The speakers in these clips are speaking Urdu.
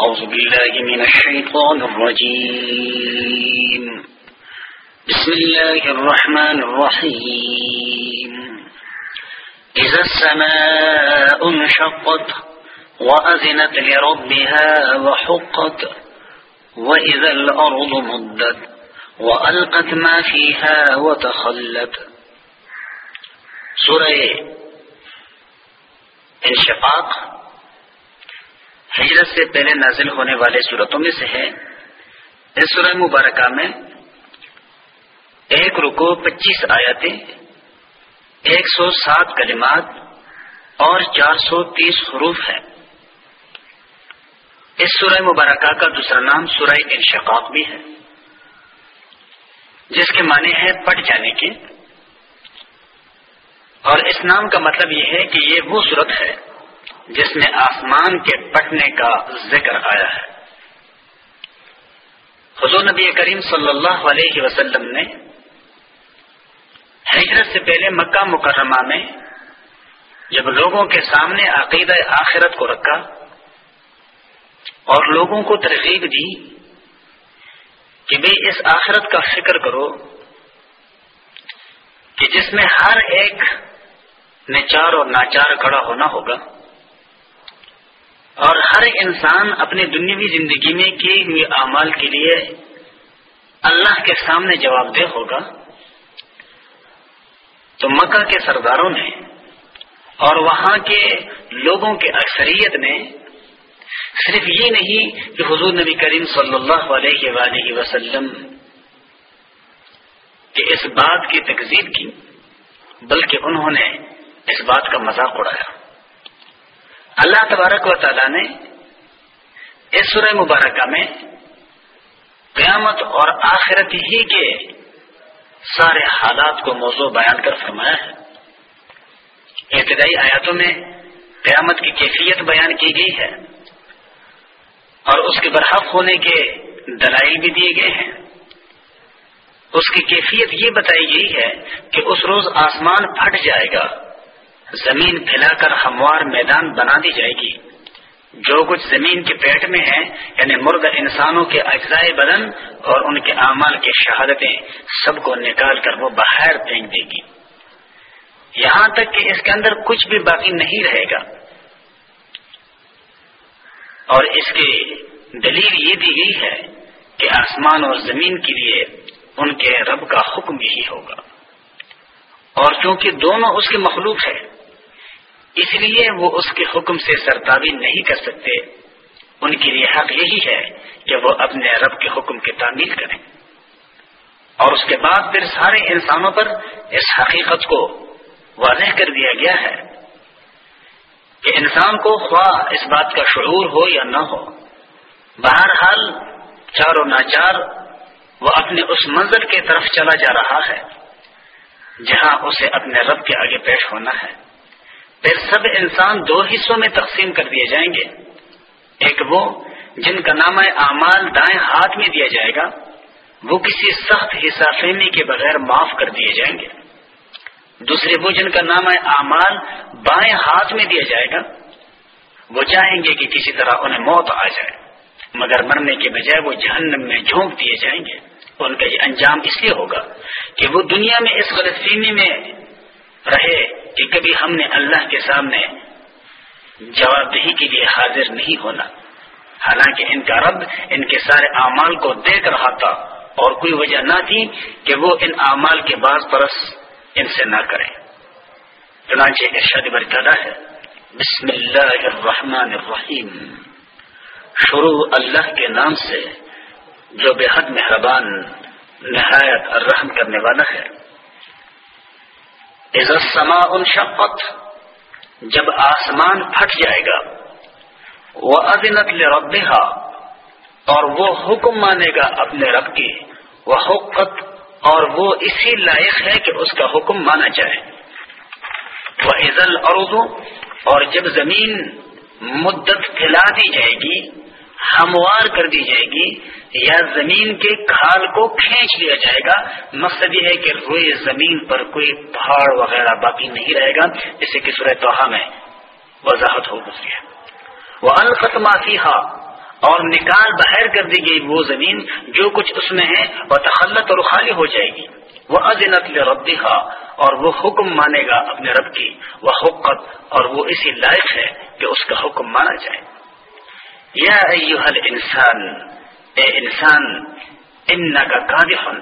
أعوذ بالله من الشيطان الرجيم. بسم الله الرحمن الرحيم. إذا السماء انشقت وأذنت لربها وحقت، وإذا الأرض مدت وألقت ما فيها وتخلت. سورة انشقاق ہجرت سے پہلے نازل ہونے والے صورتوں میں سے ہے۔ اس سورہ مبارکہ میں ایک رکو پچیس آیتیں، ایک سو سات کلمات اور چار سو تیس حروف ہے اس سورہ مبارکہ کا دوسرا نام سورہ انشقاق بھی ہے۔ جس کے معنی ہے پٹ جانے کے۔ اور اس نام کا مطلب یہ ہے کہ یہ وہ صورت ہے جس میں آسمان کے پٹنے کا ذکر آیا ہے۔ حضور نبی کریم صلی اللہ علیہ وسلم نے ہجرت سے پہلے مکہ مکرمہ میں جب لوگوں کے سامنے عقیدہ آخرت کو رکھا اور لوگوں کو ترغیب دی کہ بھئی اس آخرت کا فکر کرو کہ جس میں ہر ایک میں چار اور ناچار کھڑا ہونا ہوگا اور ہر انسان اپنی دنیاوی زندگی میں کیے ہوئے اعمال کے لیے اللہ کے سامنے جواب دہ ہوگا۔ تو مکہ کے سرداروں نے اور وہاں کے لوگوں کے اکثریت نے صرف یہ نہیں کہ حضور نبی کریم صلی اللہ علیہ وآلہ وسلم کہ اس بات کی تکزیب کی، بلکہ انہوں نے اس بات کا مذاق اڑایا۔ اللہ تبارک و تعالی نے اس سورہ مبارکہ میں قیامت اور آخرت ہی کے سارے حالات کو موضوع بیان کر فرمایا ہے۔ ابتدائی آیاتوں میں قیامت کی کیفیت بیان کی گئی ہے اور اس کے برحق ہونے کے دلائل بھی دیے گئے ہیں۔ اس کی کیفیت یہ بتائی گئی ہے کہ اس روز آسمان پھٹ جائے گا۔ زمین پھیلا کر ہموار میدان بنا دی جائے گی۔ جو کچھ زمین کے پیٹ میں ہے یعنی مرد انسانوں کے اجزائے بدن اور ان کے اعمال کی شہادتیں، سب کو نکال کر وہ باہر پھینک دے گی۔ یہاں تک کہ اس کے اندر کچھ بھی باقی نہیں رہے گا۔ اور اس کی دلیل یہ دی گئی ہے کہ آسمان اور زمین کے لیے ان کے رب کا حکم ہی ہوگا۔ اور چونکہ دونوں اس کے مخلوق ہے اس لیے وہ اس کے حکم سے سرتابی نہیں کر سکتے۔ ان کے لیے حق یہی ہے کہ وہ اپنے رب کے حکم کی تعمیل کریں۔ اور اس کے بعد پھر سارے انسانوں پر اس حقیقت کو واضح کر دیا گیا ہے کہ انسان کو خواہ اس بات کا شعور ہو یا نہ ہو، بہرحال چار و ناچار وہ اپنے اس منظر کی طرف چلا جا رہا ہے، جہاں اسے اپنے رب کے آگے پیش ہونا ہے۔ پھر سب انسان دو حصوں میں تقسیم کر دیے جائیں گے۔ ایک وہ جن کا نام اعمال دائیں ہاتھ میں دیا جائے گا، وہ کسی سخت حصہ فہمی کے بغیر معاف کر دیے جائیں گے۔ دوسرے وہ جن کا نام اعمال بائیں ہاتھ میں دیا جائے گا، وہ چاہیں گے کہ کسی طرح انہیں موت آ جائے، مگر مرنے کے بجائے وہ جہنم میں جھونک دیے جائیں گے۔ ان کا یہ انجام اس لیے ہوگا کہ وہ دنیا میں اس غلط فہمی میں رہے کہ کبھی ہم نے اللہ کے سامنے جواب دہی کے لیے حاضر نہیں ہونا۔ حالانکہ ان کا رب ان کے سارے اعمال کو دیکھ رہا تھا اور کوئی وجہ نہ تھی کہ وہ ان اعمال کے بعض پرس ان سے نہ کریں۔ چنانچہ ارشاد برکادہ ہے۔ بسم اللہ الرحمن الرحیم۔ شروع اللہ کے نام سے جو بے حد مہربان، نہایت الرحم کرنے والا ہے۔ سما ان شفت جب آسمان پھٹ جائے گا وہ ادنت اور وہ حکم مانے گا اپنے رب کی وہ حقت اور وہ اسی لائق ہے کہ اس کا حکم مانا جائے۔ وہ عزل اردو اور جب زمین مدت پھیلا دی جائے گی ہموار کر دی جائے گی یا زمین کے کھال کو کھینچ لیا جائے گا۔ مقصد یہ ہے کہ روئے زمین پر کوئی پہاڑ وغیرہ باقی نہیں رہے گا۔ جسے کہ سورہ توحا میں وضاحت ہو گزری ہے۔ وہ القتما اور نکال بہر کر دی گئی وہ زمین جو کچھ اس میں ہے۔ وہ تخلت اور خالی ہو جائے گی۔ وہ ازنت ربا اور وہ حکم مانے گا اپنے رب کی۔ وہ حقت اور وہ اسی لائق ہے کہ اس کا حکم مانا جائے۔ یا ایوہل انسان اے انسان ان کا کادن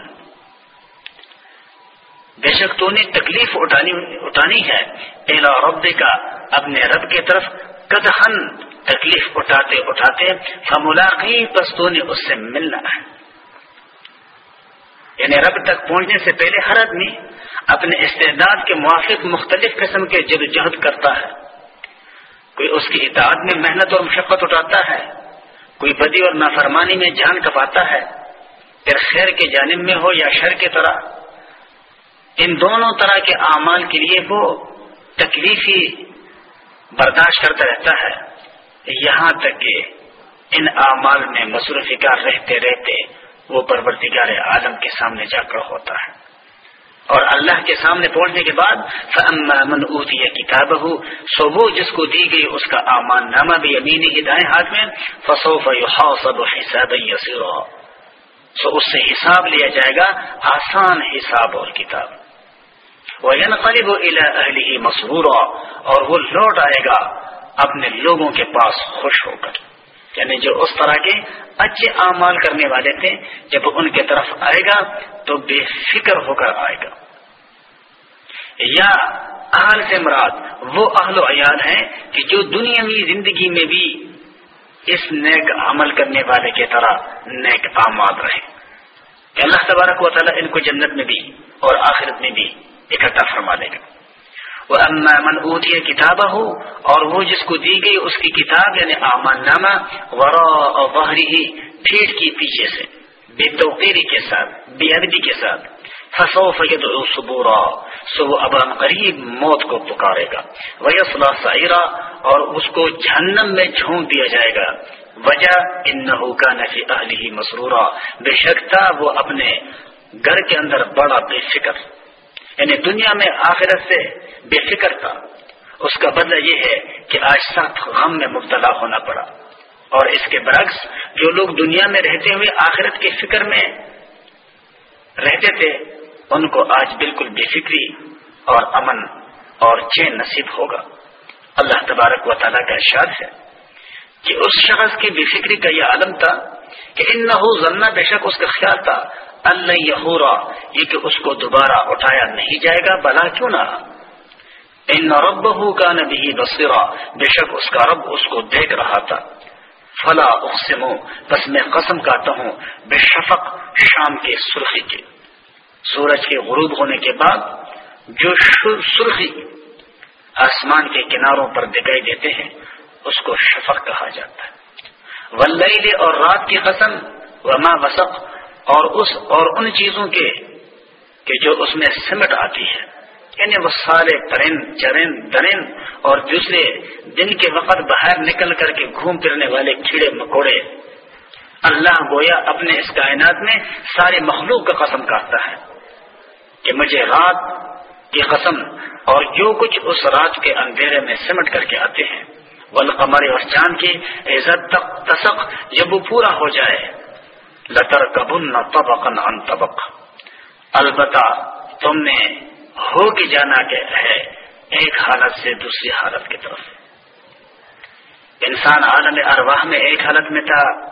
بے شک تو نے تکلیف اٹھانی اٹھانی ہے۔ الا رب کا اپنے رب کی طرف کدہن تکلیف اٹھاتے اٹھاتے، فملاقی پستوں نے اس سے ملنا ہے۔ یعنی رب تک پہنچنے سے پہلے ہر آدمی اپنے استعداد کے موافق مختلف قسم کے جد جہد کرتا ہے۔ کوئی اس کی اطاعت میں محنت اور مشقت اٹھاتا ہے، کوئی بدی اور نافرمانی میں جان کپاتا ہے، پھر خیر کے جانب میں ہو یا شر کی طرح۔ ان دونوں طرح کے اعمال کے لیے وہ تکلیفی برداشت کرتا رہتا ہے۔ یہاں تک کہ ان اعمال میں مصروف کار رہتے رہتے وہ پرورتگار عالم کے سامنے جا کر ہوتا ہے۔ اور اللہ کے سامنے پہنچنے کے بعد من اوتی کتاب ہو سو وہ جس کو دی گئی اس کا امان نامہ بھی امین ہی دائیں ہاتھ میں فصوف سب حساب سو اس سے حساب لیا جائے گا آسان حساب اور کتاب۔ وہ قریب اہلی مسرور اور وہ لوٹ آئے گا اپنے لوگوں کے پاس خوش ہو کر۔ یعنی جو اس طرح کے اچھے اعمال کرنے والے تھے، جب ان کے طرف آئے گا تو بے فکر ہو کر آئے گا۔ یا اہل سے مراد وہ اہل و عیال ہیں کہ جو دنیاوی زندگی میں بھی اس نیک عمل کرنے والے کی طرح نیک اعمال رہے۔ کہ اللہ تبارک و تعالیٰ ان کو جنت میں بھی اور آخرت میں بھی اکٹھا فرما دے گا۔ وہ من اوتی کتاب ہو اور وہ جس کو دی گئی اس کی کتاب یعنی امان نامہ ورا اور بحری ہی پیٹ کی پیچھے سے بے توقیری کے ساتھ بے ادبی کے ساتھ فصو فید صبورا سو اب قریب موت کو پکارے گا۔ ویسلا سائرہ اور اس کو جہنم میں جھونک دیا جائے گا۔ وجہ ان کا نفی اہلی مسرورہ بے شک تھا وہ اپنے گھر کے اندر بڑا بے فکر۔ یعنی دنیا میں آخرت سے بے فکر تھا۔ اس کا بدلہ یہ ہے کہ آج سخت غم میں مبتلا ہونا پڑا۔ اور اس کے برعکس جو لوگ دنیا میں رہتے ہوئے آخرت کی فکر میں رہتے تھے، ان کو آج بالکل بے فکری اور امن اور چین نصیب ہوگا۔ اللہ تبارک و تعالیٰ کا ارشاد ہے۔ کہ اس شخص کی بے فکری کا یہ عالم تھا کہ ان نہ بے شک اس کا خیال تھا اللہ یہ کہ اس کو دوبارہ اٹھایا نہیں جائے گا، بلا کیوں نہ؟ ان رب کا نبی بصیرا، بے شک اس کا رب اس کو دیکھ رہا تھا۔ فلا اقسم بس میں قسم کہتا ہوں، بے شفق شام کے سرخی کے۔ سورج کے غروب ہونے کے بعد جو سرخی آسمان کے کناروں پر دکھائی دیتے ہیں اس کو شفق کہا جاتا ہے۔ ولئی اور رات کی قسم، وما وسق، اور اس اور ان چیزوں کے کہ جو اس میں سمٹ آتی ہے۔ یعنی وہ سارے ترین، چرین، درین اور دوسرے دن کے وقت باہر نکل کر کے گھوم پھرنے والے کیڑے مکوڑے۔ اللہ گویا اپنے اس کائنات میں سارے مخلوق کا قسم کاٹتا ہے کہ مجھے رات کی قسم اور جو کچھ اس رات کے اندھیرے میں سمٹ کر کے آتے ہیں۔ ولقمر اور چاند کی عزت تک تسق جب وہ پورا ہو جائے۔ لطر کبن طبقن ان طبق۔ البتہ تم نے ہو کے جانا کہ ہے ایک حالت سے دوسری حالت کی طرف۔ انسان عالم ارواح میں ایک حالت میں تھا،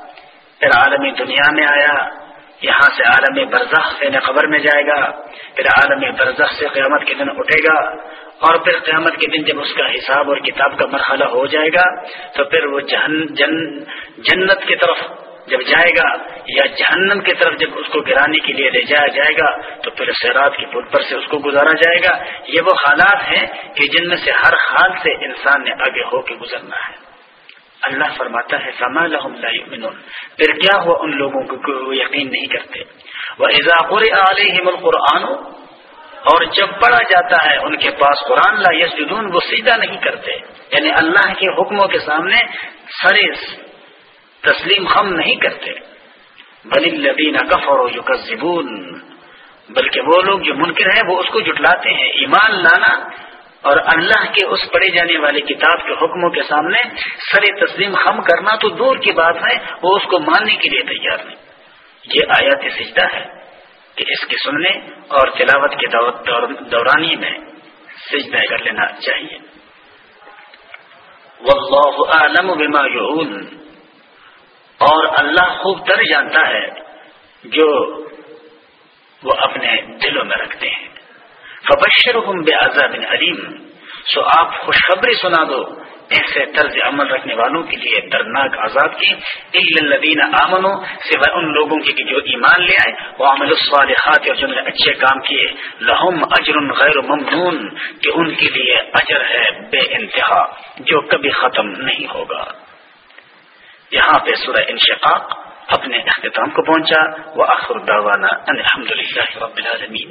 پھر عالمی دنیا میں آیا۔ یہاں سے عالم برزخ سے قبر میں جائے گا، پھر عالم برزخ سے قیامت کے دن اٹھے گا، اور پھر قیامت کے دن جب اس کا حساب اور کتاب کا مرحلہ ہو جائے گا، تو پھر وہ جن جن، جنت کی طرف جب جائے گا یا جہنم کی طرف جب اس کو گرانے کے لیے لے جایا جائے گا، تو پھر سیرات کی پل پر سے اس کو گزارا جائے گا۔ یہ وہ حالات ہیں کہ جن میں سے ہر حال سے انسان نے آگے ہو کے گزرنا ہے۔ اللہ فرماتا ہے سما پھر کیا ہوا ان لوگوں کو وہ یقین نہیں کرتے؟ وہ اضاقر علیہ القرآن، اور جب پڑھا جاتا ہے ان کے پاس قرآن، لا یس وہ سیدھا نہیں کرتے۔ یعنی اللہ کے حکموں کے سامنے سرے تسلیم خم نہیں کرتے۔ بل لبین کفر و یکذبون بلکہ وہ لوگ جو منکر ہیں، وہ اس کو جٹلاتے ہیں۔ ایمان لانا اور اللہ کے اس پڑھے جانے والے کتاب کے حکموں کے سامنے سر تسلیم خم کرنا تو دور کی بات ہے، وہ اس کو ماننے کے لیے تیار نہیں۔ یہ آیات سجدہ ہے کہ اس کے سننے اور تلاوت کے دورانی میں سجدہ کر لینا چاہیے۔ واللہ اعلم بما یعون۔ اور اللہ خوب تر جانتا ہے جو وہ اپنے دلوں میں رکھتے ہیں۔ فبشر ہوں بے عذاب علیم۔ سو آپ خوشخبری سنا دو، ایسے طرز عمل رکھنے والوں کے لیے درناک عذاب کی۔ الدین امن سوائے ان لوگوں کی جو ایمان لے آئے۔ وہ عمل الصالحات، اور جنہوں نے اچھے کام کیے۔ لہم اجر غیر ممنون، کہ ان کے لیے اجر ہے بے انتہا، جو کبھی ختم نہیں ہوگا۔ یہاں پہ سورہ انشقاق اپنے اختتام کو پہنچا۔ وہ آخر داوانا الحمد للہ رب العالمین۔